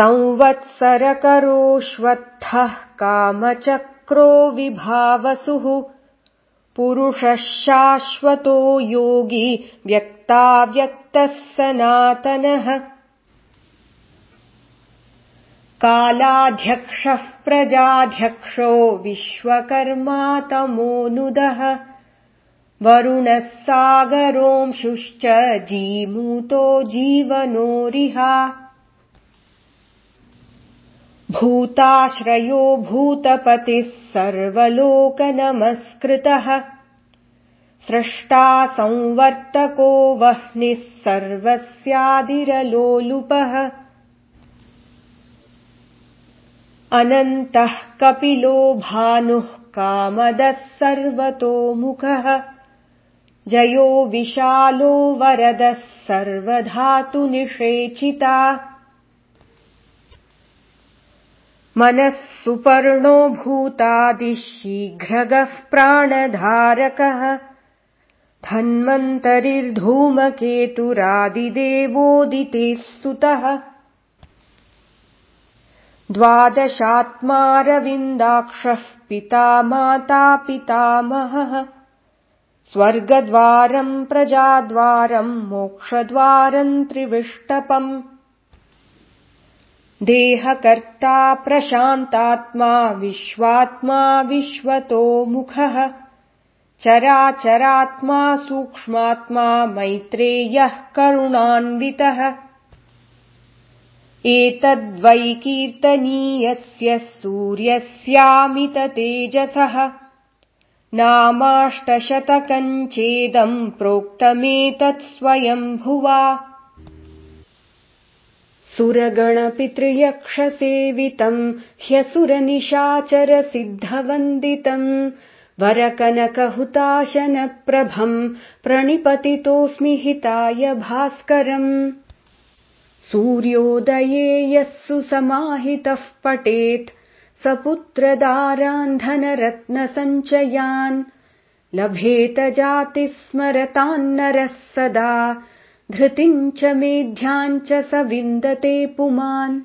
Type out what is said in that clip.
संवत्सरकरोऽश्वत्थः कामचक्रो विभावसुः। पुरुषः शाश्वतो योगी व्यक्ताव्यक्तः सनातनः। कालाध्यक्षः प्रजाध्यक्षो विश्वकर्मा तमोऽनुदः वरुणः सागरोऽंशुश्च जीमूतो जीवनोरिहा भूताश्रयो भूतपतिः सर्वलोकनमस्कृतः। स्रष्टा संवर्तको वह्निः सर्वस्यादिरलोलुपः। अनन्तः कपिलो भानुः कामदः सर्वतोमुखः। जयो विशालो वरदः सर्वधातुनिषेचिता मनः सुपर्णो भूतादिशीघ्रगः प्राणधारकः। धन्वन्तरिर्धूमकेतुरादिदेवोदितेः सुतः। द्वादशात्मारविन्दाक्षः पिता माता पितामहः। स्वर्गद्वारम् प्रजाद्वारम् मोक्षद्वारम् त्रिविष्टपम् देहकर्ता प्रशान्तात्मा विश्वात्मा विश्वतोमुखः चराचरात्मा सूक्ष्मात्मा मैत्रेयः करुणान्वितः। एतद्वैकीर्तनीयस्य सूर्यस्यामिततेजसः। नामाष्टशतकञ्चेदम् प्रोक्तमेतत् स्वयम्भुवा सुरगणपितृयक्षसेवितम् ह्यसुरनिशाचरसिद्धवन्दितम् वरकनकहुताशनप्रभम् प्रणिपतितोऽस्मि हिताय भास्करम् सूर्योदये यः सुसमाहितः पटेत् स पुत्रदारान्धनरत्नसञ्चयान् लभेत जातिस्मरतान्नरः सदा धृतिम् च मेध्याम् च स विन्दते पुमान्